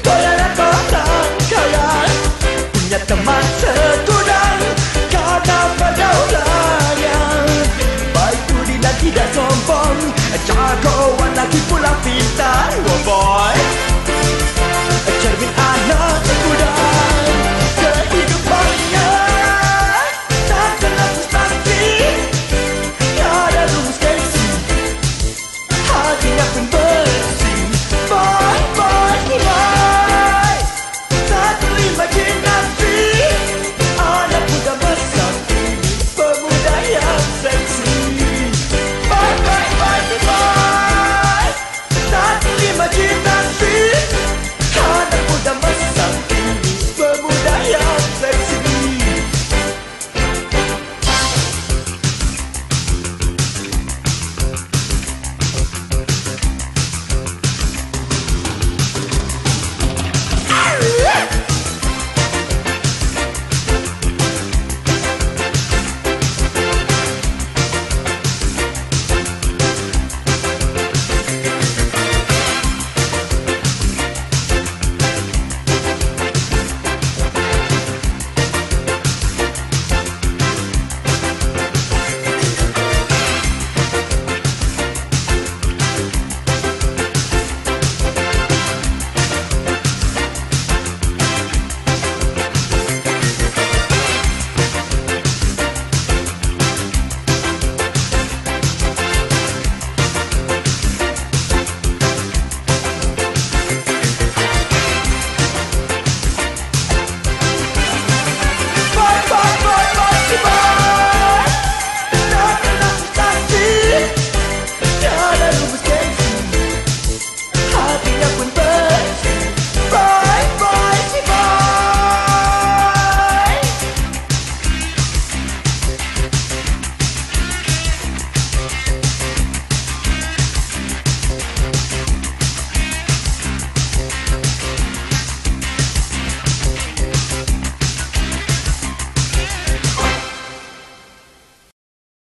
Boy anak orang kaya Punya teman segudang